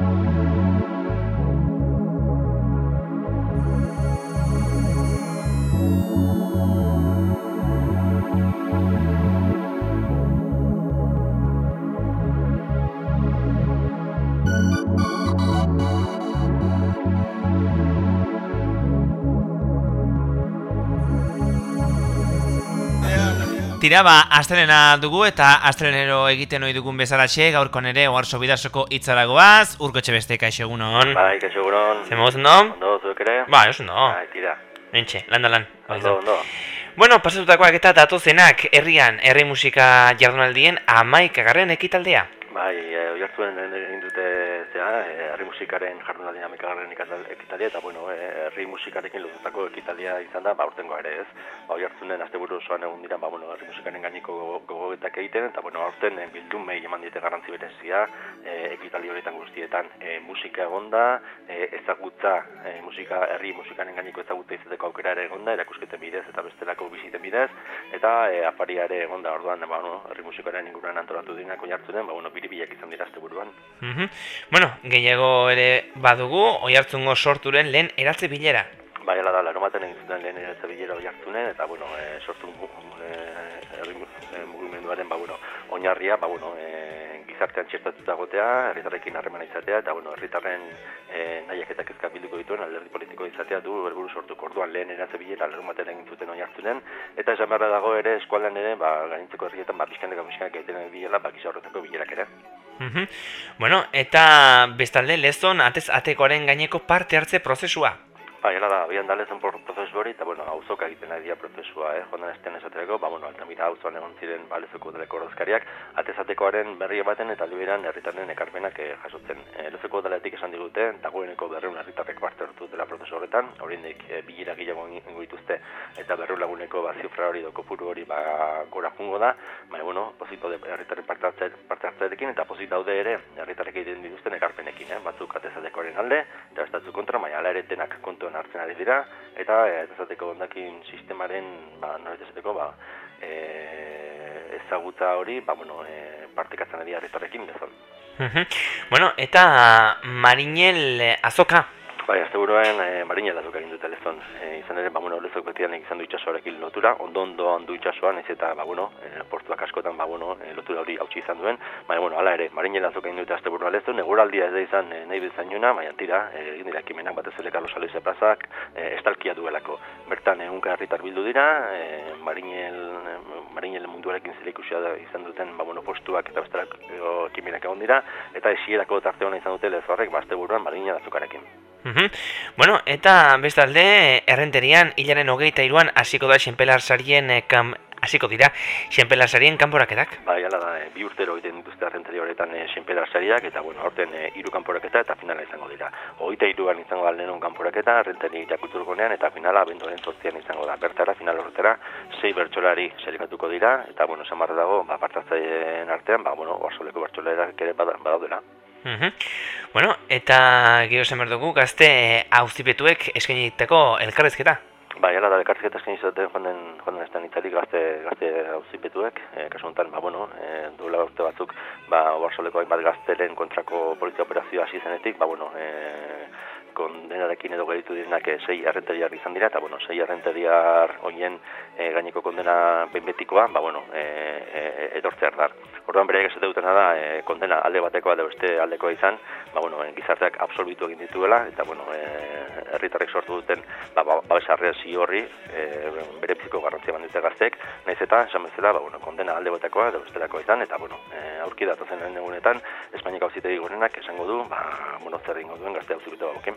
Thank you. Tira, ba, astelena dugu eta astelenero egiten ohi dugun bezalaxe, gaurko nere oarso bidasoko itzaragoaz, urko etxe beste kaixo egunon. Bai, kaixo egunon. Zemoz, no? Ondo, zuek ere? Ba, eso no. Bai, tira. Entxe, landa lan. Ondo, ondo. Bueno, pasatutakoak eta datozenak herrian, herri musika jardunaldien amaikagarren ekitaldea. Bai, e, oiartzuen egin dute zea, e, herri musikaren jardunaldien amikagarren ekitaldia, eta bueno, e, herri musikarekin lotutako ekitaldia izan da, ba, urtengoa ere ez. Ba, oiartzunen asteburu osoan egun dira, ba, bueno, herri musikaren gainiko gogoetak egiten, eta bueno, aurten e, bildun mehi eman diete garrantzi berezia, e, ekitaldi horietan guztietan e, musika egonda, e, ezagutza, e, musika, herri musikaren gainiko ezagutza izateko aukera ere egonda, erakusketen bidez eta bestelako biziten bidez, eta e, afaria ere egonda orduan, ba, bueno, herri musikaren inguruan antolatu dinak oiartzunen, ba, bueno, biribilak izan dira azte buruan. Mm Bueno, gehiago ere badugu, oi hartzungo sorturen lehen eratze bilera. Bai, ala da, laro maten egin zuten lehen eratze bilera oi hartzunen, eta, bueno, e, sortu e, mugimenduaren, ba, bueno, oinarria, ba, bueno, e, gizartean txertatuta gotea, herritarrekin harremana izatea, eta, bueno, herritarren e, nahiak eta kezka bilduko dituen alderdi politiko izatea du helburu sortu orduan lehen eratze bilera lehen maten egin zuten oi hartzunen, eta esan beharra dago ere eskualdean ere, ba, gaintzeko herrietan, ba, bizkaneka bizkaneka egiten bilela, ba, horretako bilerak ere. Bueno, eta bestalde lezon atez atekoaren gaineko parte hartze prozesua. Bai, da, abian da lezon prozesu hori, eta bueno, hauzoka egiten ari dira prozesua, eh? Jondan esten esateko, ba, bueno, altamira hauzoan egon ziren ba, lezoko deleko ordezkariak, atezatekoaren berri baten eta liberan herritaren ekarpenak eh, jasotzen. E, lezoko deletik esan digute, dagoeneko berreun herritarrek parte hartu dela prozesu horretan, horiendik e, bilira gehiago ingo dituzte, eta berreun laguneko ba, zifra hori doko puru hori ba, gora jungo da, baina, bueno, pozito de herritarren parte, hartze, parte hartzearekin, eta pozit daude ere, herritarrek egiten dituzten ekarpenekin, eh? batzuk atezatekoaren alde, eta bestatzuk kontra, baina ala ere denak kontu hartzen ari dira eta eh, ez esateko ondaki sistemaren ba norbait esateko ba e, ezagutza hori ba bueno e, partekatzen ari harretarekin dezon. bueno, eta Marinel Azoka Bai, azte buruan, e, marina da egin dute lezon. E, izan ere, ba, bueno, lezok betian izan du itxasoarekin lotura, ondo ondo handu itxasoan, ez eta, ba, bueno, e, portuak askotan, ba, bueno, e, lotura hori hautsi izan duen. Baina, bueno, ala ere, marina da egin dute azte buruan lezon, eguraldia ez da izan e, nahi bizan juna, baina tira, egin dira ekimenak batez ere Carlos Aloise plazak, e, estalkia duelako. Bertan, egunka herritar bildu dira, e, marinel, marinel munduarekin da izan duten, ba, bueno, postuak eta bestelak ekimenak egon dira, eta esierako tarte hona izan dute lezorrek, ba, azte buruan, marina da Mm Bueno, eta bestalde, errenterian, hilaren hogeita iruan, hasiko da xenpelar sarien eh, kam, hasiko dira, xenpelar sarien kanporaketak? Bai, ala da, e, bi urtero egiten dituzte errenteri horretan e, xenpelar sariak, eta bueno, horten e, iru kanporaketa eta finala izango dira. Hogeita iruan izango da lehenon kanporaketa, errenteri jakuturgonean, eta finala abenduaren zortzian izango da. Bertara, final horretara, sei bertsolari selikatuko dira, eta bueno, samarra dago, ba, partatzen artean, ba, bueno, oarsoleko bertsolerak ere badaudela. Bueno, eta gero zen dugu gazte eh, auzipetuek eskainiteko elkarrezketa? Bai, ala da, elkarrezketa eskainitzaten joan den, joan den estan italik gazte, gazte auzipetuek, e, kasu honetan, ba, bueno, e, duela urte batzuk, ba, oarsoleko hainbat gaztelen kontrako polizia operazioa hasi zenetik, ba, bueno, e, kondenarekin edo gaitu direnak e, sei arrenteriar izan dira, eta, bueno, sei arrenteriar hoien e, gaineko kondena benbetikoa, ba, bueno, e, e, edortzear dar. Orduan bere esate dutena da, e, kondena alde batekoa edo beste aldekoa izan, ba, bueno, gizarteak absolbitu egin dituela, eta, bueno, e, herritarrek sortu duten, ba, ba, ba horri, e, bere biziko garrantzia bandite gaztek, nahiz eta, esan bezala, ba, bueno, kondena alde batekoa edo bestelakoa izan, eta, bueno, e, aurki datozen egunetan, Espainiak hauzitegi gorenak esango du, ba, bueno, zer duen gazte hauzibitu bagoken.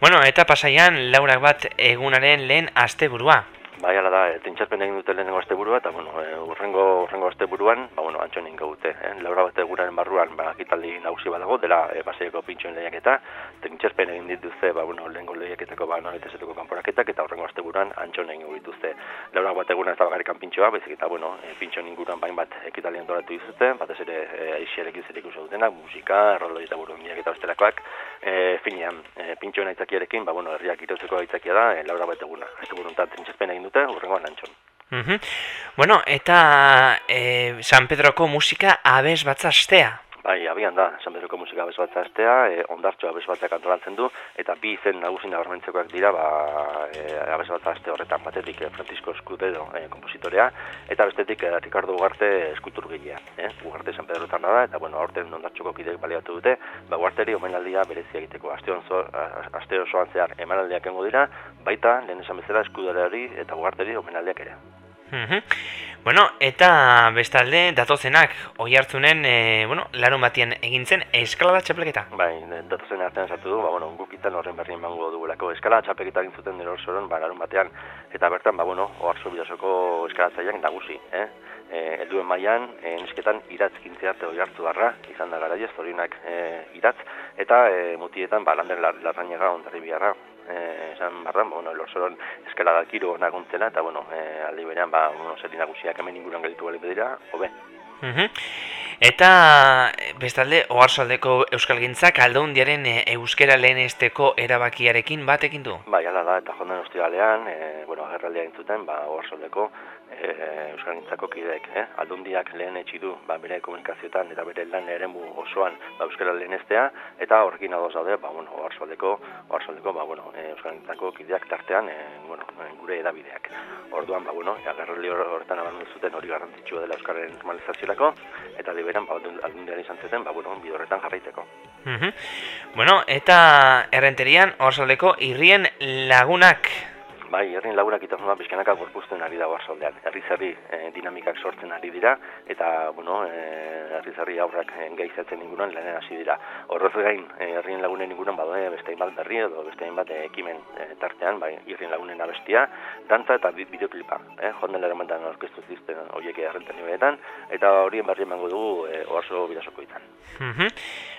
Bueno, eta pasaian, laurak bat egunaren lehen asteburua. Bai, ala da, tintxarpen egin dute lehenengo azte burua, eta, bueno, e, urrengo, urrengo azte buruan, ba, bueno, antxon ingo dute. Eh? Laura bat eguraren barruan, ba, gitaldi nagusi badago, dela, e, baseeko pintxoen lehiak eta, tintxarpen egin dituzte, ba, bueno, lehenengo lehiaketako, ba, noretezetuko kanporaketak, eta urrengo azte buruan, antxon egin dituzte. Laura bat eguran ez da bagarrikan pintxoa, bezik eta, bueno, e, pintxoen inguruan bain bat ekitaldi antolatu dituzte, batez ere, e, aixiarekin zer ikusi dutena, musika, erroloi eta buru eta bestelakoak, e, finean, e, pintxoen aitzakiarekin, ba, bueno, herriak irotzeko aitzakia da, e, laura bat eguna. Ez egin dute, urrengoan antxon. Bueno, eta e, San Pedroko musika abez batzastea? Bai, abian da, San Pedroko musika bezbatza estea, e, ondartxoa bezbatza antolatzen du, eta bi izen nagusin abarmentzekoak dira, ba, e, abezbatza este horretan batetik e, Francisco Escudedo e, kompositorea, eta bestetik e, Ricardo Ugarte eskultur gilea. E, Ugarte San Pedro da, eta bueno, aurten ondartxoko kidek baliatu dute, ba, Ugarteri omenaldia berezia egiteko. Aste, onzo, aste osoan zehar emanaldiak engo dira, baita, lehen esan bezala eskudareari eta Ugarteri omenaldiak ere. Bueno, eta bestalde datozenak oi hartzunen, e, bueno, larun batien egin zen eskalada txapelketa. Bai, datozen artean sartu du, ba, bueno, gukitan horren berri emango dugulako. Eskalada txapelketa egin zuten nero soron, ba, larun batean, eta bertan, ba, bueno, oarzo bidasoko eskalatzaileak nagusi, eh? E, elduen mailan, e, nesketan iratz kintzearte oi hartu barra, izan da gara ez, e, iratz, eta e, mutietan, ba, landen larrainega ondarri biharra, eh, esan barran, bueno, lorzoron eskala dakiru naguntzela, eta, bueno, eh, aldi berean, ba, bueno, zerri nagusiak hemen inguruan gelitu bali bedira, hobe. Uh Eta bestalde, oharsoaldeko Euskal Gintzak aldaundiaren e, euskera lehen esteko erabakiarekin batekin du? Bai, ala da, eta jonden ostigalean, e, bueno, agerraldea intzuten, ba, oharsoaldeko e, Euskal Gintzako kideek, eh? aldundiak lehen etxidu, ba, bere komunikazioetan eta bere lan eren osoan ba, Euskara lehen estea, eta horrekin adoz daude, ba, bueno, oharsoaldeko, oharsoaldeko, ba, bueno, e, Euskal Gintzako kideak tartean, e, bueno, gure edabideak. Orduan, ba, bueno, agerraldi horretan abandu zuten hori garrantzitsua dela Euskararen normalizaziorako, eta liberan ba, aldundian izan zuten, ba, bueno, bidorretan jarraiteko. Mm Bueno, eta errenterian, orsaldeko, irrien lagunak Bai, herrin lagunak itazuna bizkanaka gorpuzten ari dago arzaldean. Herri zerri eh, dinamikak sortzen ari dira, eta, bueno, e, herri zerri aurrak e, gehizatzen inguruan lanen hasi dira. Horrez gain, herrien lagunen inguruan badue beste hainbat berri edo beste hainbat ekimen tartean, bai, herrien lagunen abestia, dantza eta bideoklipa. Eh? Jonden lehen mantan orkestu zizten horiek errenten eta horien berri emango dugu e, oarzo bidasoko izan.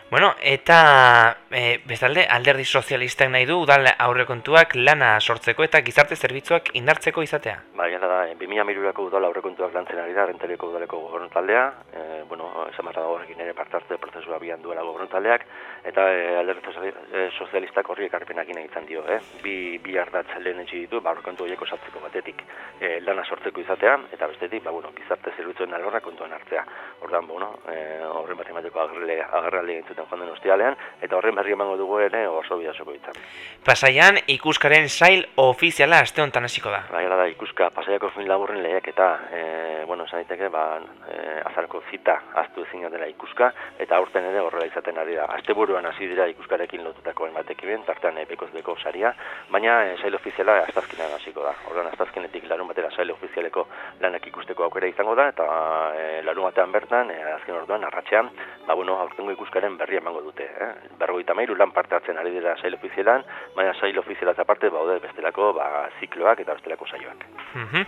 Bueno, eta e, bestalde alderdi sozialistak nahi du udal aurrekontuak lana sortzeko eta gizarte zerbitzuak indartzeko izatea. Bai, da, 2000 udal aurrekontuak lantzen ari da, renteleko udaleko gobernu taldea, e, bueno, esan barra dago ere partartze prozesua bian duela gobernu taldeak, eta e, alderdi e, sozialistak horri ekarpenak izan dio, eh? bi, bi ardatz lehen etxi ditu, ba, aurrekontu horiek osatzeko batetik e, lana sortzeko izatea, eta bestetik, ba, bueno, gizarte zerbitzuen alorra kontuan hartzea. Hortan, bueno, e, horren bat emateko agerralde zuten joan den ostialean, eta horren berri emango dugu ere oso bidasoko ditzen. Pasaian, ikuskaren sail ofiziala aste honetan hasiko da. Bai, da, ikuska, pasaiako fin laburren lehiak eta, e, bueno, esan daiteke, ba, e, azarko zita aztu ezin dela ikuska, eta aurten ere horrela izaten ari da. Aste buruan hasi dira ikuskarekin lotutako enbatek iben, tartean e, bekoz beko saria, baina e, sail ofiziala astazkinan hasiko da. Horren astazkinetik larun batera sail ofizialeko lanak ikusteko aukera izango da, eta e, larun batean bertan, e, azken orduan, arratxean, ba, bueno, aurtengo ikuskaren berri emango dute. Eh? Berrogeita mairu lan parte hartzen ari dira sail ofizialan, baina sail ofiziala aparte baude bestelako ba, zikloak eta bestelako saioak. Mm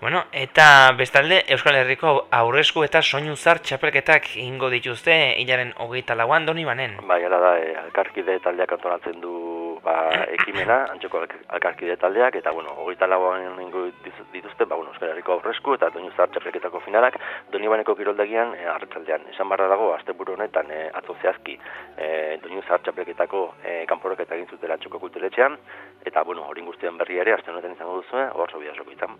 Bueno, eta bestalde Euskal Herriko aurresku eta soinu zar txapelketak ingo dituzte hilaren hogeita lauan doni banen. Bai, ala da, e, alkarkide taldeak antolatzen du ba, ekimena, antxoko alkarkide taldeak, eta bueno, hogeita lauan ingo dituzte, ba, bueno, Euskal Herriko aurresku eta soinu zar txapelketako finalak, doni baneko kiroldegian e, arretzaldean. Esan barra dago, azte honetan e, atzo zehazki e, doinu txapelketako e, kanporok eta egin zutela txoko kulturetxean, eta bueno, hori guztian berri ere, azte honetan izango duzu, hor sobidasoko izan.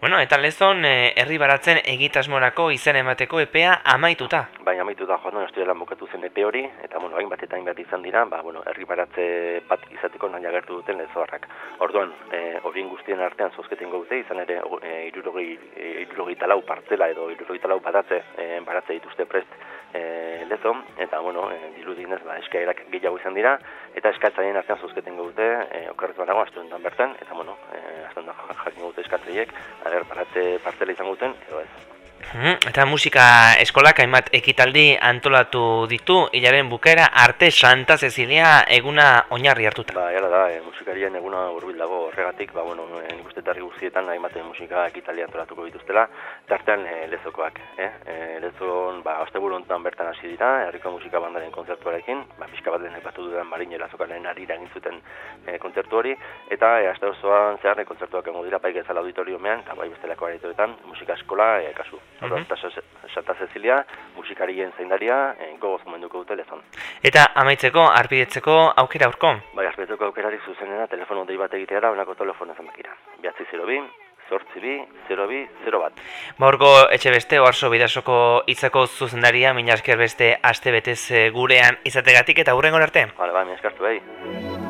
Bueno, eta lezon, eh, herri baratzen egitasmorako izen emateko epea amaituta. Bai, amaituta, joan duen, estudialan bukatu zen epe hori, eta, bueno, hain bat eta hain bat izan dira, ba, bueno, herri baratze bat izateko nahi agertu duten lezoarrak. Orduan, e, horien guztien artean zozketen gaute, izan ere, e, irurogi, e, talau partzela edo irurogi talau batatze, e, baratze dituzte prest e, lezo, eta, bueno, e, dirudinez, ba, eskaerak gehiago izan dira, eta eskatzaien artean zozketen gaute, e, okerretu banago, astu bertan, eta, bueno, e, astu jakin gaute eskatzeiek, ager, paratze partela izan guten, edo ez. Hmm, eta musika eskolak hainbat ekitaldi antolatu ditu, hilaren bukera arte Santa Cecilia eguna oinarri hartuta. Ba, jala da, e, musikarien eguna urbil dago horregatik, ba, bueno, e, nik uste tarri guztietan hainbat musika ekitaldi antolatuko dituztela, tartean e, lezokoak, eh? E, lezon, ba, azte bertan hasi dira, herriko musika bandaren kontzertuarekin, ba, pixka bat lehen epatu dudan marine lazokaren ari egin zuten e, kontzertu hori, eta e, azte osoan zehar e, kontzertuak emo dira, bai gezala auditoriomean, eta bai bestelako aretoetan, musika eskola e, kasu. Mm Santa Cecilia, musikarien zaindaria, e, gogoz momentuko dute lezon. Eta amaitzeko, arpidetzeko aukera aurko? Bai, arpidetzeko aukerari zuzenena, telefono dei bat egitea da, onako telefono zenbakira. Behatzi 0 bi, sortzi bi, 0 bi, 0 bat. Baurko etxe beste, oarso bidasoko itzako zuzendaria, minasker beste aste betez eh, gurean izategatik eta hurrengo arte. Bale, bai, mi eskartu, bai.